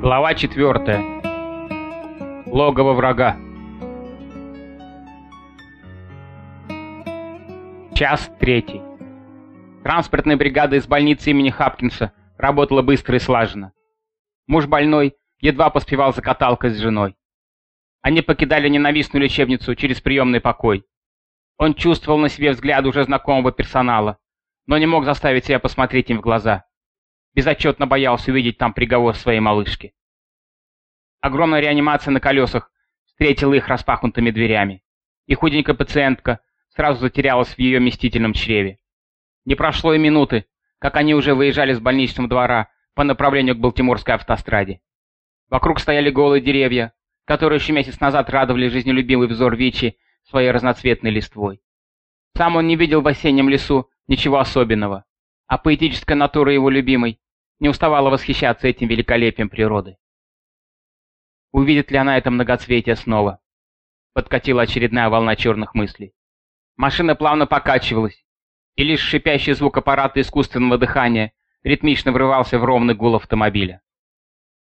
Глава 4. Логово врага. Час третий. Транспортная бригада из больницы имени Хапкинса работала быстро и слаженно. Муж больной едва поспевал за каталкой с женой. Они покидали ненавистную лечебницу через приемный покой. Он чувствовал на себе взгляд уже знакомого персонала, но не мог заставить себя посмотреть им в глаза. Безотчетно боялся увидеть там приговор своей малышки. Огромная реанимация на колесах встретила их распахнутыми дверями, и худенькая пациентка сразу затерялась в ее вместительном чреве. Не прошло и минуты, как они уже выезжали с больничного двора по направлению к Балтиморской автостраде. Вокруг стояли голые деревья, которые еще месяц назад радовали жизнелюбивый взор Вичи своей разноцветной листвой. Сам он не видел в осеннем лесу ничего особенного, а поэтическая натура его любимой не уставала восхищаться этим великолепием природы. Увидит ли она это многоцветие снова? Подкатила очередная волна черных мыслей. Машина плавно покачивалась, и лишь шипящий звук аппарата искусственного дыхания ритмично врывался в ровный гул автомобиля.